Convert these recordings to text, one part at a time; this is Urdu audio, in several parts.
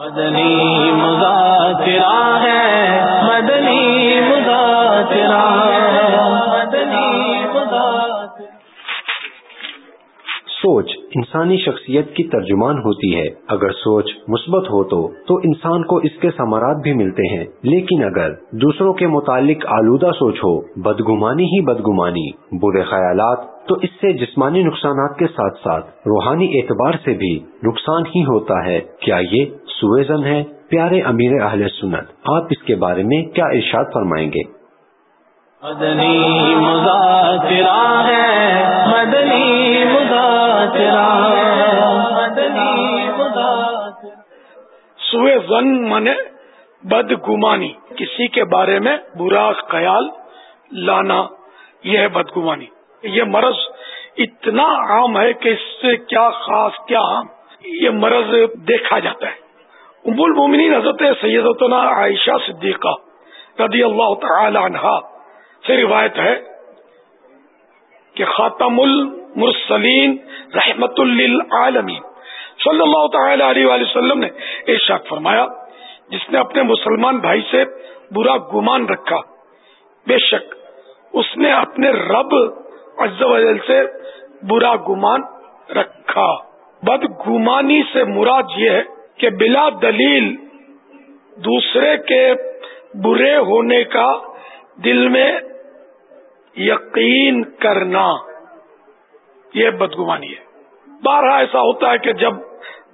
مدنی مذاکرہ ہے، مدنی مذاکرہ مدنی مذاکرہ۔ سوچ انسانی شخصیت کی ترجمان ہوتی ہے۔ اگر سوچ مثبت ہو تو تو انسان کو اس کے ثمرات بھی ملتے ہیں۔ لیکن اگر دوسروں کے متعلق آلودہ سوچ ہو، بدگمانی ہی بدگمانی، برے خیالات، تو اس سے جسمانی نقصانات کے ساتھ ساتھ روحانی اعتبار سے بھی نقصان ہی ہوتا ہے۔ کیا یہ سوئزن ہے پیارے امیر اہل سنت آپ اس کے بارے میں کیا ارشاد فرمائیں گے؟ مدنی مذاکرہ ہے مدنی مذاکرہ مدنی مذاکرہ۔ سوئے زن من بد گمانی کسی کے بارے میں برا خیال لانا یہ ہے بدگمانی۔ یہ مرض اتنا عام ہے کہ اس سے کیا خاص کیا عام یہ مرض دیکھا جاتا ہے۔ ام المومنین حضرت سیدتنا عائشہ صدیقہ رضی اللہ تعالی عنہا سے روایت ہے کہ خاتم المرسلین رحمت للعالمین صلی اللہ تعالی علیہ وآلہ وسلم نے ارشاد فرمایا، جس نے اپنے مسلمان بھائی سے برا گمان رکھا، بے شک اس نے اپنے رب عز و جل سے برا گمان رکھا۔ بد گمانی سے مراد یہ ہے کہ بلا دلیل دوسرے کے برے ہونے کا دل میں یقین کرنا، یہ بدگمانی ہے۔ بارہ ایسا ہوتا ہے کہ جب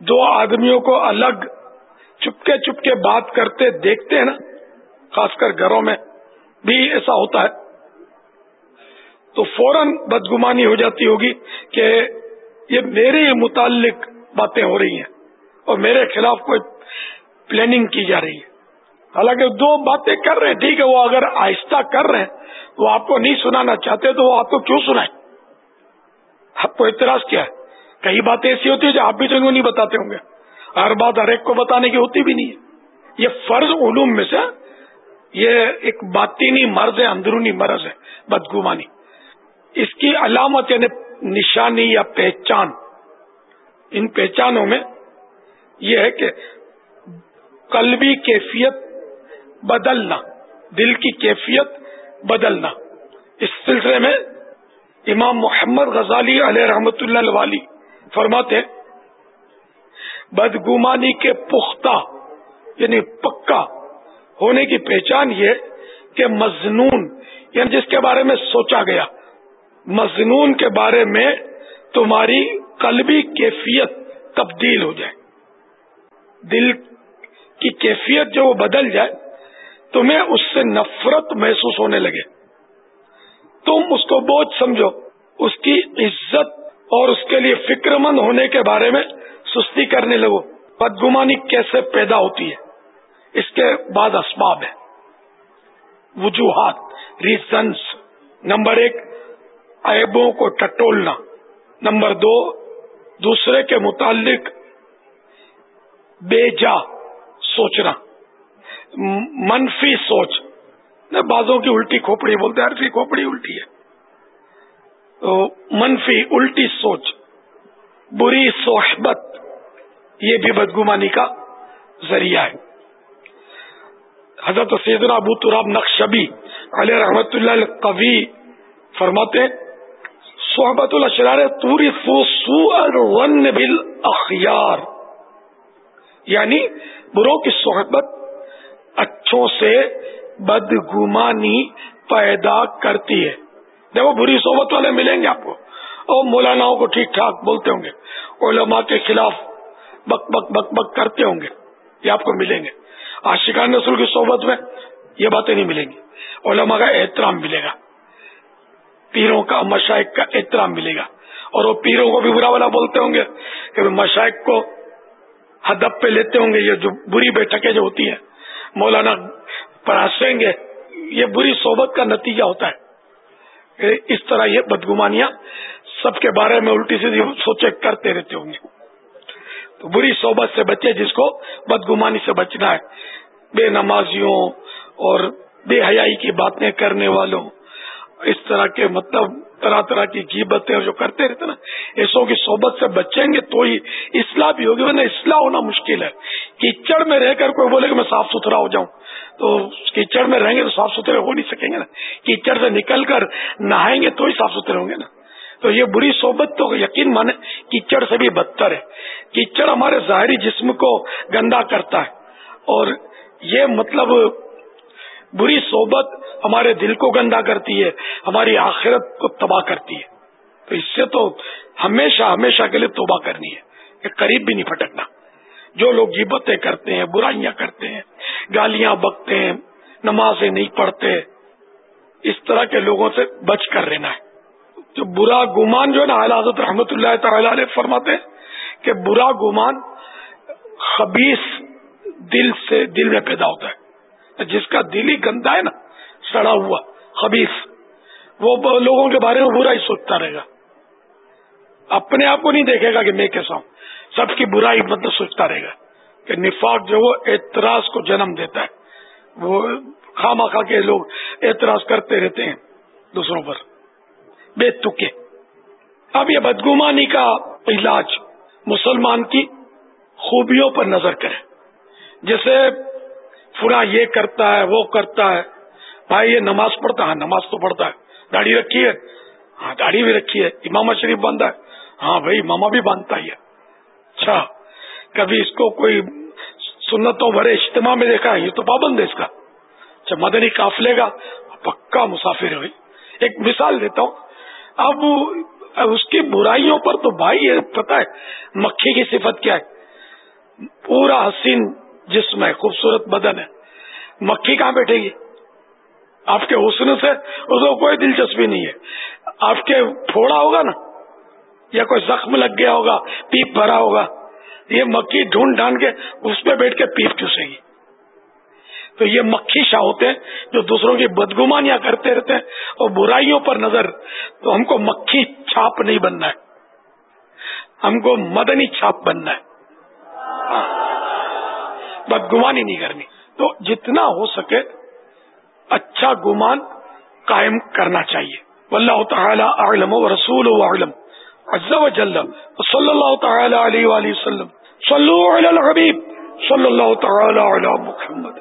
دو آدمیوں کو الگ چپکے چپکے بات کرتے دیکھتے ہیں نا، خاص کر گھروں میں بھی ایسا ہوتا ہے، تو فوراً بدگمانی ہو جاتی ہوگی کہ یہ میرے متعلق باتیں ہو رہی ہیں۔ اور میرے خلاف کوئی پلاننگ کی جا رہی ہے۔ حالانکہ دو باتیں کر رہے ہیں، ٹھیک ہے، وہ اگر آہستہ کر رہے ہیں، وہ آپ کو نہیں سنانا چاہتے تو وہ آپ کو کیوں سنائیں؟ آپ کو اعتراض کیا ہے؟ کئی باتیں ایسی ہوتی ہے جو آپ بھی تو نہیں بتاتے ہوں گے۔ ہر بات ہر ایک کو بتانے کی ہوتی بھی نہیں ہے۔ یہ فرض علوم میں سے یہ ایک باطینی مرض ہے، اندرونی مرض ہے، بدگمانی۔ اس کی علامت یعنی نشانی یا پہچان۔ ان پہچانوں میں یہ ہے کہ قلبی کیفیت بدلنا، دل کی کیفیت بدلنا۔ اس سلسلے میں امام محمد غزالی علیہ رحمت اللہ والی فرماتے بدگمانی کے پختہ یعنی پکا ہونے کی پہچان یہ کہ مضنون یعنی جس کے بارے میں سوچا گیا مضنون کے بارے میں تمہاری قلبی کیفیت تبدیل ہو جائے۔ دل کی کیفیت جو وہ بدل جائے، تمہیں اس سے نفرت محسوس ہونے لگے۔ تم اس کو بوجھ سمجھو۔ اس کی عزت اور اس کے لیے فکر مند ہونے کے بارے میں سستی کرنے لگو۔ بدگمانی کیسے پیدا ہوتی ہے؟ اس کے بعد اسباب ہے وجوہات ریزنس نمبر ایک، عیبوں کو ٹٹولنا۔ نمبر دو، دوسرے کے متعلق بے جا سوچنا منفی سوچ۔ بازوں کی الٹی کھوپڑی بولتے ہیں، عرفی کھوپڑی الٹی ہے۔ تو منفی الٹی سوچ، بری صحبت یہ بھی بدگمانی کا ذریعہ ہے۔ حضرت سیدنا ابو تراب نقشبی علیہ رحمت اللہ قوی فرماتے صحبت الاشرار توری سو ون بل اخیار یعنی بروں کی صحبت اچھوں سے بدگمانی پیدا کرتی ہے۔ دیکھو، بری صحبت والے ملیں گے آپ کو۔ اور مولاناؤں کو ٹھیک ٹھاک بولتے ہوں گے۔ علماء کے خلاف بک بک بک بک کرتے ہوں گے۔ یہ آپ کو ملیں گے۔ آشقان نسل کی صحبت میں یہ باتیں نہیں ملیں گی۔ علماء کا احترام ملے گا۔ پیروں کا مشائق کا احترام ملے گا۔ اور وہ پیروں کو بھی برا والا بولتے ہوں گے کہ مشائق کو ہدب پہ لیتے ہوں گے، یہ جو بری بیٹھکیں جو ہوتی ہیں، مولانا پراسیں گے، یہ بری صحبت کا نتیجہ ہوتا ہے۔ اس طرح یہ بدگمانیاں سب کے بارے میں الٹی سیدھی سوچے کرتے رہتے ہوں گے۔ تو بری صحبت سے بچے جس کو بدگمانی سے بچنا ہے۔ بے نمازیوں اور بے حیائی کی باتیں کرنے والوں اس طرح کے مطلب طرح طرح کی جیبتیں جو کرتے رہتے نا، ایسوں کی صحبت سے بچیں گے تو ہی اصلاح بھی ہوگی، ورنہ اصلاح ہونا مشکل ہے۔ کیچڑ میں رہ کر کوئی بولے کہ میں صاف ستھرا ہو جاؤں، تو کیچڑ میں رہیں گے تو صاف ستھرے ہو نہیں سکیں گے نا۔ کیچڑ سے نکل کر نہائیں گے تو ہی صاف ستھرے ہوں گے نا۔ تو یہ بری صحبت تو یقین مانے، کیچڑ سے بھی بدتر ہے۔ کیچڑ ہمارے ظاہری جسم کو گندا کرتا ہے اور یہ مطلب بری صحبت ہمارے دل کو گندا کرتی ہے، ہماری آخرت کو تباہ کرتی ہے۔ تو اس سے تو ہمیشہ ہمیشہ کے لیے توبہ کرنی ہے۔ کہ قریب بھی نہیں پھٹکنا۔ جو لوگ جبتیں کرتے ہیں، برائیاں کرتے ہیں، گالیاں بکتے ہیں، نمازیں نہیں پڑھتے، اس طرح کے لوگوں سے بچ کر رہنا ہے۔ جو برا گمان جو ہے نا حضرت رحمت اللہ تعالی علیہ فرماتے ہیں کہ برا گمان خبیص دل سے دل میں پیدا ہوتا ہے۔ جس کا دل ہی گندا ہے نا، سڑا ہوا خبیص وہ لوگوں کے بارے میں برا ہی سوچتا رہے گا۔ اپنے آپ کو نہیں دیکھے گا کہ میں کیسا ہوں۔ سب کی برائی مطلب سوچتا رہے گا کہ نفاق جو وہ اعتراض کو جنم دیتا ہے۔ وہ خامہ خا کے لوگ اعتراض کرتے رہتے ہیں دوسروں پر۔ بے تکے۔ اب یہ بدگمانی کا علاج مسلمان کی خوبیوں پر نظر کرے جیسے فلاں یہ کرتا ہے، وہ کرتا ہے۔ بھائی، یہ نماز پڑھتا ہے ہاں، نماز تو پڑھتا ہے۔ داڑھی رکھی ہے۔ ہاں داڑھی بھی رکھی ہے۔ امام شریف باندھا ہے۔ ہاں بھائی ماما بھی باندھتا ہی ہے اچھا۔ کبھی اس کو کوئی سنتوں بھرے اجتماع میں دیکھا؟ ہے یہ تو پابند ہے اس کا۔ اچھا مدنی قافلے گا پکا مسافر ہے ایک مثال دیتا ہوں۔ اب اس کی برائیوں پر تو بھائی، یہ پتا ہے، مکھی کی صفت کیا ہے۔ پورا حسین جسم ہے خوبصورت بدن ہے۔ مکھی کہاں بیٹھے گی؟ آپ کے حسن سے اس کو کوئی دلچسپی نہیں ہے۔ آپ کے پھوڑا ہوگا نا، یا کوئی زخم لگ گیا ہوگا، پیپ بھرا ہوگا، یہ مکھی ڈھونڈ ڈھانڈ کے اس پہ بیٹھ کے پیپ چوسے گی۔ تو یہ مکھی شاہ ہوتے ہیں جو دوسروں کی بدگمانیاں کرتے رہتے ہیں اور برائیوں پر نظر۔ تو ہم کو مکھی چھاپ نہیں بننا ہے۔ ہم کو مدنی چھاپ بننا ہے۔ بدگمانی نہیں کرنی۔ تو جتنا ہو سکے اچھا گمان قائم کرنا چاہیے۔ واللہ تعالی اعلم و رسول اعلم۔ عز و جل صلی اللہ تعالی علیہ وآلہ وسلم۔ صلو علی الحبیب، صلی اللہ تعالی علی محمد۔